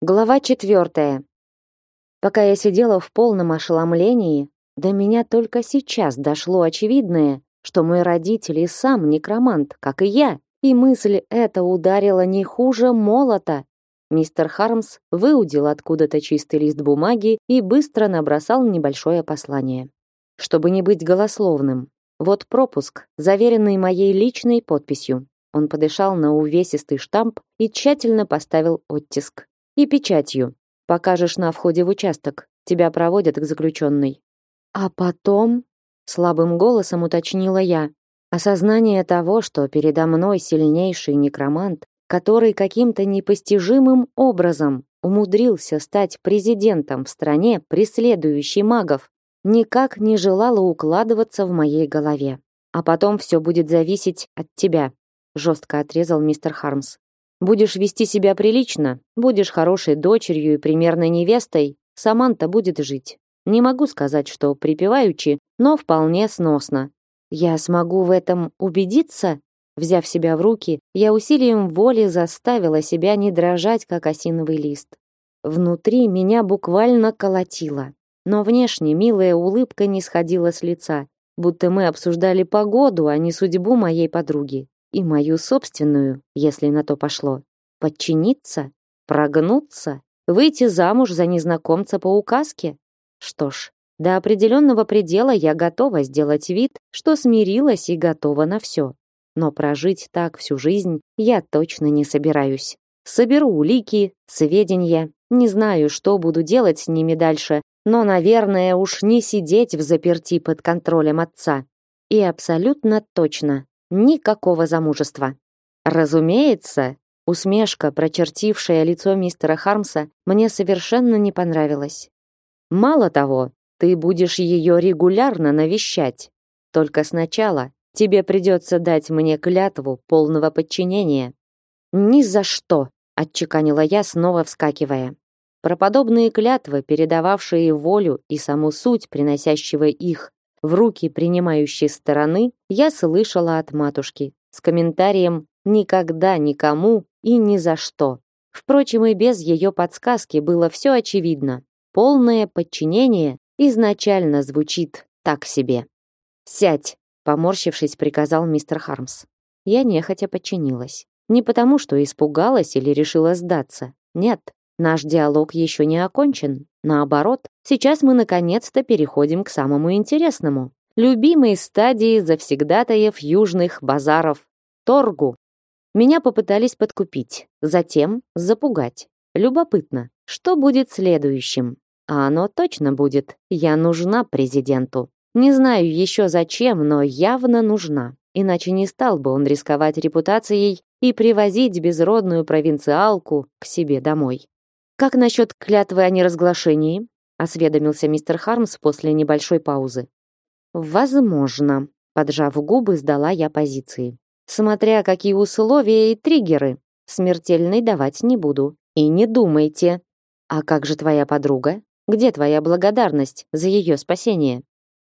Глава четвертая. Пока я сидела в полном ошеломлении, до меня только сейчас дошло очевидное, что мой родитель и сам некромант, как и я, и мысль эта ударила не хуже молота. Мистер Хармс выудил откуда-то чистый лист бумаги и быстро набросал небольшое послание. Чтобы не быть голословным, вот пропуск, заверенный моей личной подписью. Он подышал на увесистый штамп и тщательно поставил оттиск. И печатью. Покажешь на входе в участок. Тебя проводят к заключенной. А потом, слабым голосом уточнила я, осознание того, что передо мной сильнейший некромант, который каким-то непостижимым образом умудрился стать президентом в стране, преследующей магов, никак не желало укладываться в моей голове. А потом все будет зависеть от тебя, жестко отрезал мистер Хармс. Будешь вести себя прилично, будешь хорошей дочерью и примерной невестой, Саманта будет жить. Не могу сказать, что припеваючи, но вполне сносно. Я смогу в этом убедиться? Взяв себя в руки, я усилием воли заставила себя не дрожать, как осиновый лист. Внутри меня буквально колотило, но внешне милая улыбка не сходила с лица, будто мы обсуждали погоду, а не судьбу моей подруги и мою собственную, если на то пошло. Подчиниться? Прогнуться? Выйти замуж за незнакомца по указке? Что ж, до определенного предела я готова сделать вид, что смирилась и готова на все. Но прожить так всю жизнь я точно не собираюсь. Соберу улики, сведения, не знаю, что буду делать с ними дальше, но, наверное, уж не сидеть в заперти под контролем отца. И абсолютно точно Никакого замужества. Разумеется, усмешка, прочертившая лицо мистера Хармса, мне совершенно не понравилась. Мало того, ты будешь ее регулярно навещать. Только сначала тебе придется дать мне клятву полного подчинения. Ни за что, отчеканила я, снова вскакивая. Про подобные клятвы, передававшие волю и саму суть приносящего их, в руки принимающей стороны я слышала от матушки с комментарием «никогда никому и ни за что». Впрочем, и без ее подсказки было все очевидно. Полное подчинение изначально звучит так себе. «Сядь!» — поморщившись, приказал мистер Хармс. Я нехотя подчинилась. Не потому, что испугалась или решила сдаться. Нет, наш диалог еще не окончен. Наоборот, сейчас мы наконец-то переходим к самому интересному. Любимой стадии завсегдатаев южных базаров – торгу. Меня попытались подкупить, затем запугать. Любопытно, что будет следующим? А оно точно будет. Я нужна президенту. Не знаю еще зачем, но явно нужна. Иначе не стал бы он рисковать репутацией и привозить безродную провинциалку к себе домой. Как насчет клятвы о неразглашении? Осведомился мистер Хармс после небольшой паузы. Возможно, поджав губы, сдала я позиции. Смотря какие условия и триггеры, смертельной давать не буду. И не думайте. А как же твоя подруга? Где твоя благодарность за ее спасение?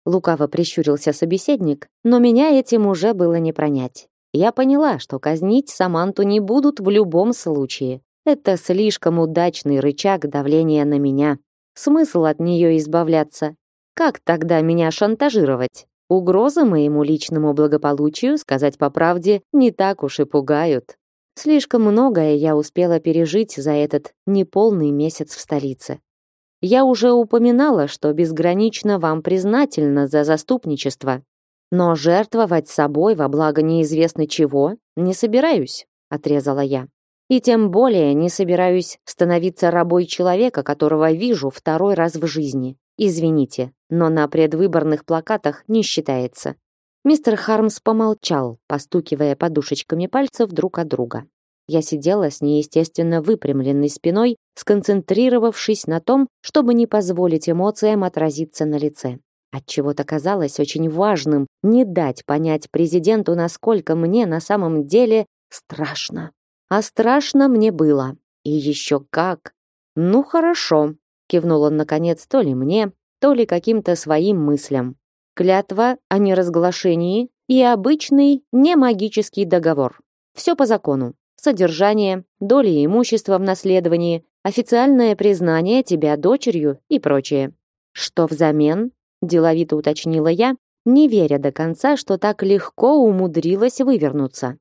Лукаво прищурился собеседник, но меня этим уже было не пронять. Я поняла, что казнить Саманту не будут в любом случае. Это слишком удачный рычаг давления на меня. Смысл от нее избавляться? Как тогда меня шантажировать? Угрозы моему личному благополучию, сказать по правде, не так уж и пугают. Слишком многое я успела пережить за этот неполный месяц в столице. Я уже упоминала, что безгранично вам признательна за заступничество, но жертвовать собой во благо неизвестно чего не собираюсь, отрезала я. И тем более не собираюсь становиться рабой человека, которого вижу второй раз в жизни. Извините, но на предвыборных плакатах не считается. Мистер Хармс помолчал, постукивая подушечками пальцев друг от друга. Я сидела с неестественно выпрямленной спиной, сконцентрировавшись на том, чтобы не позволить эмоциям отразиться на лице. Отчего-то казалось очень важным не дать понять президенту, насколько мне на самом деле страшно. А страшно мне было. И еще как. Ну хорошо, кивнул он наконец то ли мне, то ли каким-то своим мыслям. Клятва о неразглашении и обычный немагический договор. Все по закону. Содержание, доли имущества в наследовании, официальное признание тебя дочерью и прочее. Что взамен? деловито уточнила я, не веря до конца, что так легко умудрилась вывернуться.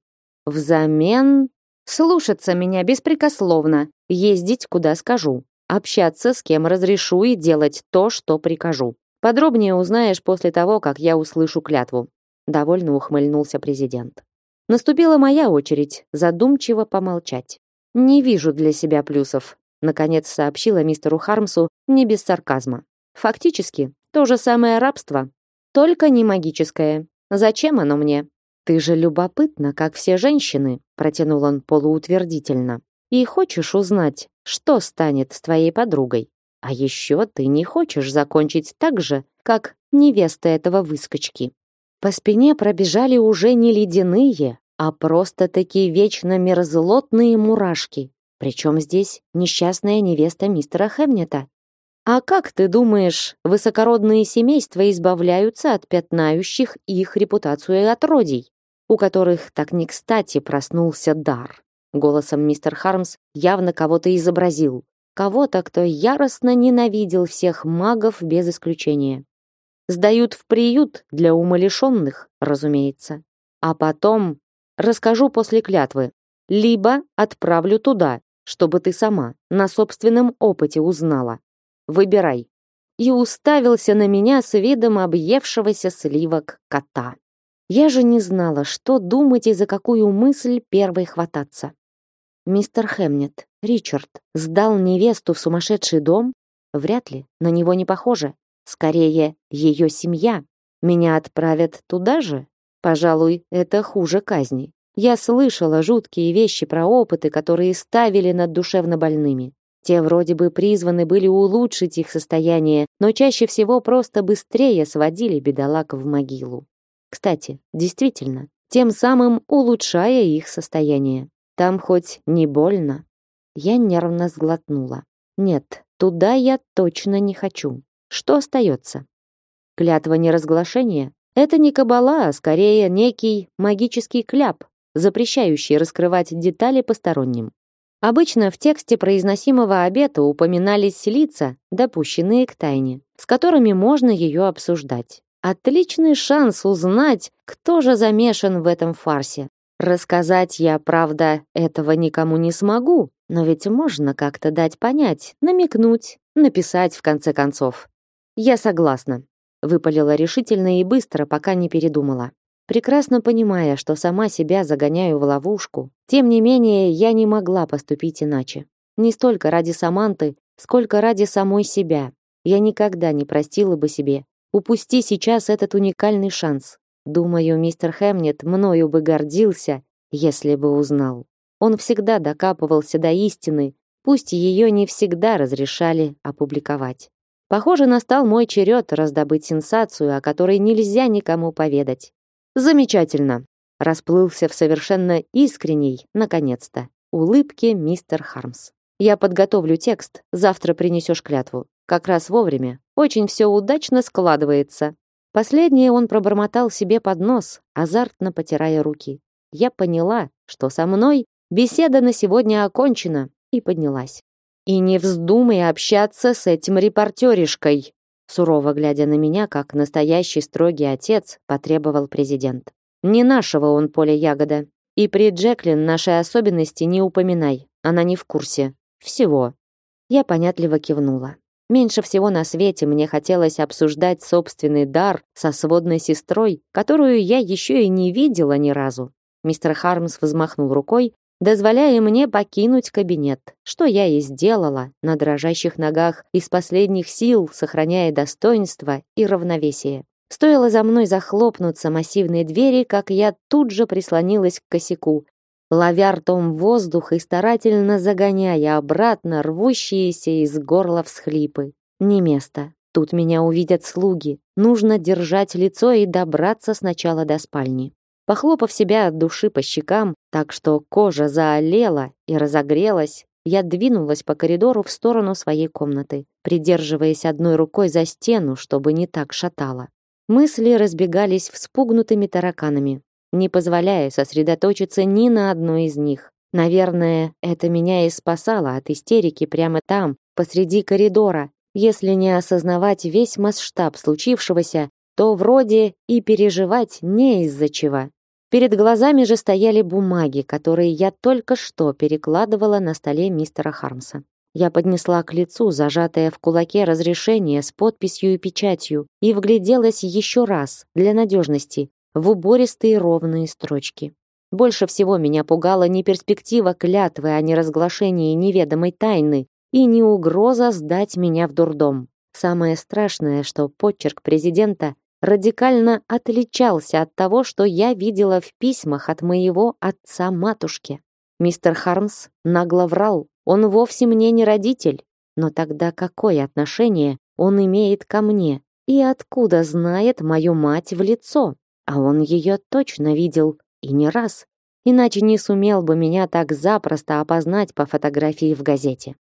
Взамен слушаться меня беспрекословно, ездить куда скажу, общаться с кем разрешу и делать то, что прикажу. Подробнее узнаешь после того, как я услышу клятву. Довольно ухмыльнулся президент. Наступила моя очередь задумчиво помолчать. Не вижу для себя плюсов, наконец сообщила мистеру Хармсу не без сарказма. Фактически то же самое рабство, только не магическое. Зачем оно мне? Ты же любопытна, как все женщины, протянул он полуутвердительно. И хочешь узнать, что станет с твоей подругой? А еще ты не хочешь закончить так же, как невеста этого выскочки. По спине пробежали уже не ледяные, а просто-таки вечно мерзлотные мурашки. Причем здесь несчастная невеста мистера Хемнета. А как ты думаешь, высокородные семейства избавляются от пятнающих их репутацию отродий, у которых так не кстати проснулся дар? Голосом мистер Хармс явно кого-то изобразил, кого-то, кто яростно ненавидел всех магов без исключения. Сдают в приют для умалишенных, разумеется. А потом расскажу после клятвы, либо отправлю туда, чтобы ты сама на собственном опыте узнала. Выбирай. И уставился на меня с видом объевшегося сливок кота. Я же не знала, что думать и за какую мысль первой хвататься. Мистер Хемнет, Ричард, сдал невесту в сумасшедший дом? Вряд ли, на него не похоже. Скорее, ее семья. Меня отправят туда же? Пожалуй, это хуже казни. Я слышала жуткие вещи про опыты, которые ставили над душевно больными. Те вроде бы призваны были улучшить их состояние, но чаще всего просто быстрее сводили бедолаг в могилу. Кстати, действительно, тем самым улучшая их состояние. Там хоть не больно. Я нервно сглотнула. Нет, туда я точно не хочу. Что остается? Клятва неразглашения? Это не кабала, а скорее некий магический кляп, запрещающий раскрывать детали посторонним. Обычно в тексте произносимого обета упоминались лица, допущенные к тайне, с которыми можно ее обсуждать. Отличный шанс узнать, кто же замешан в этом фарсе. Рассказать я, правда, этого никому не смогу, но ведь можно как-то дать понять, намекнуть, написать в конце концов. Я согласна, выпалила решительно и быстро, пока не передумала. Прекрасно понимая, что сама себя загоняю в ловушку, тем не менее я не могла поступить иначе. Не столько ради Саманты, сколько ради самой себя. Я никогда не простила бы себе упусти сейчас этот уникальный шанс. Думаю, мистер Хемнет мною бы гордился, если бы узнал. Он всегда докапывался до истины, пусть ее не всегда разрешали опубликовать. Похоже, настал мой черед раздобыть сенсацию, о которой нельзя никому поведать. Замечательно, расплылся в совершенно искренней, наконец-то, улыбке мистер Хармс. Я подготовлю текст, завтра принесешь клятву. Как раз вовремя. Очень все удачно складывается. Последнее он пробормотал себе под нос, азартно потирая руки. Я поняла, что со мной беседа на сегодня окончена, и поднялась. И не вздумай общаться с этим репортеришкой, сурово глядя на меня, как настоящий строгий отец, потребовал президент. Не нашего он поля ягода. И при Джеклин нашей особенности не упоминай. Она не в курсе. Всего. Я понятливо кивнула. Меньше всего на свете мне хотелось обсуждать собственный дар со сводной сестрой, которую я еще и не видела ни разу. Мистер Хармс взмахнул рукой, дозволяя мне покинуть кабинет, что я и сделала на дрожащих ногах из последних сил, сохраняя достоинство и равновесие. Стоило за мной захлопнуться массивные двери, как я тут же прислонилась к косяку, ловя ртом воздух и старательно загоняя обратно рвущиеся из горла всхлипы. Не место. Тут меня увидят слуги. Нужно держать лицо и добраться сначала до спальни. Похлопав себя от души по щекам, так что кожа заолела и разогрелась, я двинулась по коридору в сторону своей комнаты, придерживаясь одной рукой за стену, чтобы не так шатало. Мысли разбегались вспугнутыми тараканами не позволяя сосредоточиться ни на одной из них. Наверное, это меня и спасало от истерики прямо там, посреди коридора. Если не осознавать весь масштаб случившегося, то вроде и переживать не из-за чего. Перед глазами же стояли бумаги, которые я только что перекладывала на столе мистера Хармса. Я поднесла к лицу зажатое в кулаке разрешение с подписью и печатью и вгляделась еще раз, для надежности, в убористые ровные строчки. Больше всего меня пугала не перспектива клятвы о неразглашении неведомой тайны и не угроза сдать меня в дурдом. Самое страшное, что почерк президента радикально отличался от того, что я видела в письмах от моего отца-матушки. Мистер Хармс нагло врал, он вовсе мне не родитель. Но тогда какое отношение он имеет ко мне? И откуда знает мою мать в лицо? А он ее точно видел, и не раз. Иначе не сумел бы меня так запросто опознать по фотографии в газете.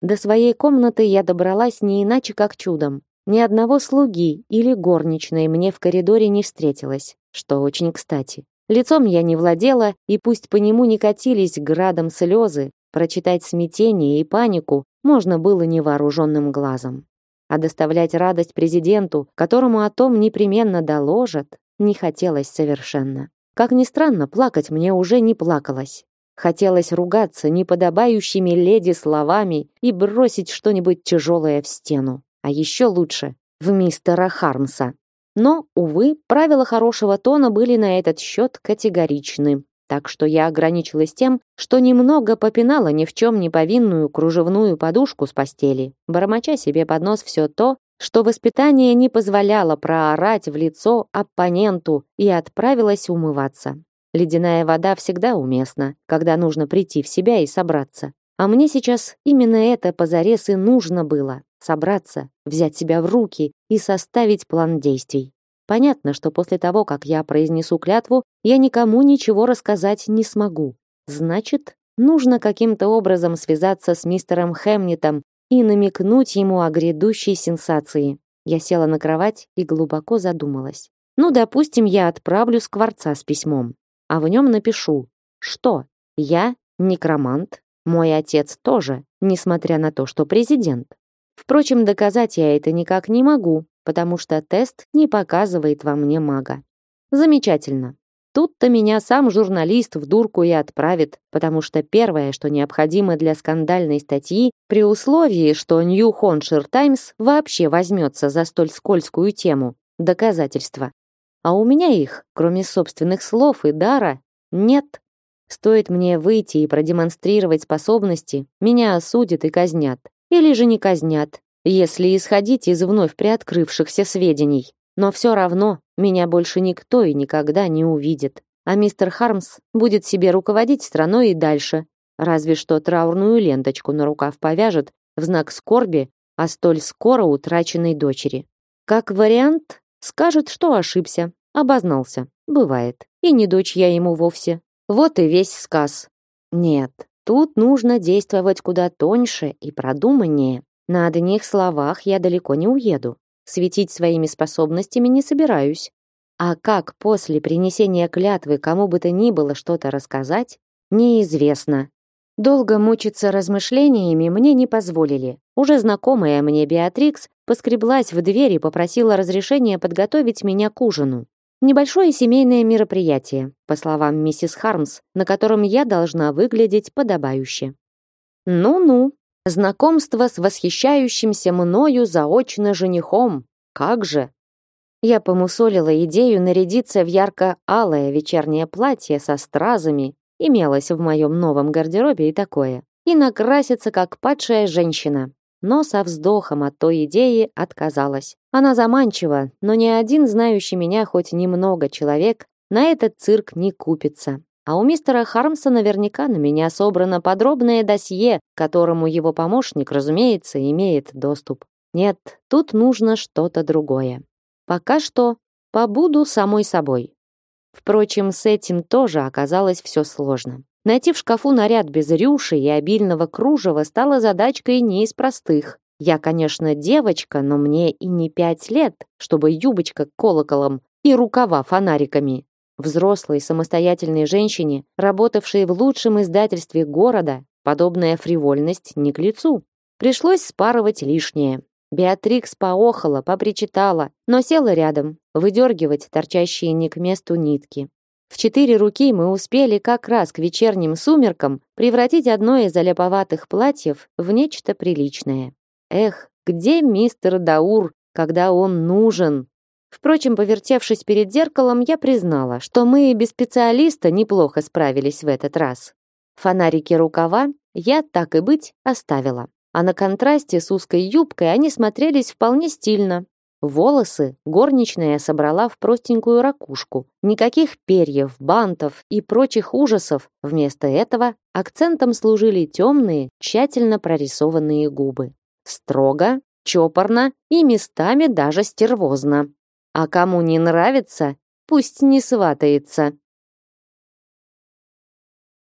До своей комнаты я добралась не иначе как чудом. Ни одного слуги или горничной мне в коридоре не встретилось, что очень кстати. Лицом я не владела, и пусть по нему не катились градом слезы, прочитать смятение и панику можно было невооруженным глазом. А доставлять радость президенту, которому о том непременно доложат, не хотелось совершенно. Как ни странно, плакать мне уже не плакалось. Хотелось ругаться неподобающими леди словами и бросить что-нибудь тяжелое в стену а еще лучше в мистера Хармса. Но, увы, правила хорошего тона были на этот счет категоричны. Так что я ограничилась тем, что немного попинала ни в чем не повинную кружевную подушку с постели, бормоча себе под нос все то, что воспитание не позволяло проорать в лицо оппоненту и отправилась умываться. Ледяная вода всегда уместна, когда нужно прийти в себя и собраться. А мне сейчас именно это позарез и нужно было собраться, взять себя в руки и составить план действий. Понятно, что после того, как я произнесу клятву, я никому ничего рассказать не смогу. Значит, нужно каким-то образом связаться с мистером Хемнитом и намекнуть ему о грядущей сенсации. Я села на кровать и глубоко задумалась. Ну, допустим, я отправлю скворца с письмом, а в нем напишу, что я некромант, мой отец тоже, несмотря на то, что президент. Впрочем, доказать я это никак не могу, потому что тест не показывает во мне мага. Замечательно. Тут-то меня сам журналист в дурку и отправит, потому что первое, что необходимо для скандальной статьи, при условии, что New Hampshire Times вообще возьмется за столь скользкую тему, доказательства. А у меня их, кроме собственных слов и дара, нет. Стоит мне выйти и продемонстрировать способности, меня осудят и казнят. Или же не казнят, если исходить из вновь приоткрывшихся сведений. Но все равно меня больше никто и никогда не увидит. А мистер Хармс будет себе руководить страной и дальше. Разве что траурную ленточку на рукав повяжет в знак скорби о столь скоро утраченной дочери. Как вариант, скажет, что ошибся, обознался. Бывает. И не дочь я ему вовсе. Вот и весь сказ. Нет, Тут нужно действовать куда тоньше и продуманнее. На одних словах я далеко не уеду. Светить своими способностями не собираюсь. А как после принесения клятвы кому бы то ни было что-то рассказать, неизвестно. Долго мучиться размышлениями мне не позволили. Уже знакомая мне Беатрикс поскреблась в дверь и попросила разрешения подготовить меня к ужину. Небольшое семейное мероприятие, по словам миссис Хармс, на котором я должна выглядеть подобающе. Ну-ну, знакомство с восхищающимся мною заочно женихом. Как же? Я помусолила идею нарядиться в ярко-алое вечернее платье со стразами, имелось в моем новом гардеробе и такое, и накраситься как падшая женщина но со вздохом от той идеи отказалась. Она заманчива, но ни один знающий меня хоть немного человек на этот цирк не купится. А у мистера Хармса наверняка на меня собрано подробное досье, к которому его помощник, разумеется, имеет доступ. Нет, тут нужно что-то другое. Пока что побуду самой собой. Впрочем, с этим тоже оказалось все сложно. Найти в шкафу наряд без рюши и обильного кружева стало задачкой не из простых. Я, конечно, девочка, но мне и не пять лет, чтобы юбочка колоколом и рукава фонариками. Взрослой самостоятельной женщине, работавшей в лучшем издательстве города, подобная фривольность не к лицу. Пришлось спарывать лишнее. Беатрикс поохала, попричитала, но села рядом, выдергивать торчащие не к месту нитки. В четыре руки мы успели как раз к вечерним сумеркам превратить одно из заляповатых платьев в нечто приличное. Эх, где мистер Даур, когда он нужен? Впрочем, повертевшись перед зеркалом, я признала, что мы и без специалиста неплохо справились в этот раз. Фонарики рукава я, так и быть, оставила. А на контрасте с узкой юбкой они смотрелись вполне стильно. Волосы горничная собрала в простенькую ракушку. Никаких перьев, бантов и прочих ужасов. Вместо этого акцентом служили темные, тщательно прорисованные губы. Строго, чопорно и местами даже стервозно. А кому не нравится, пусть не сватается.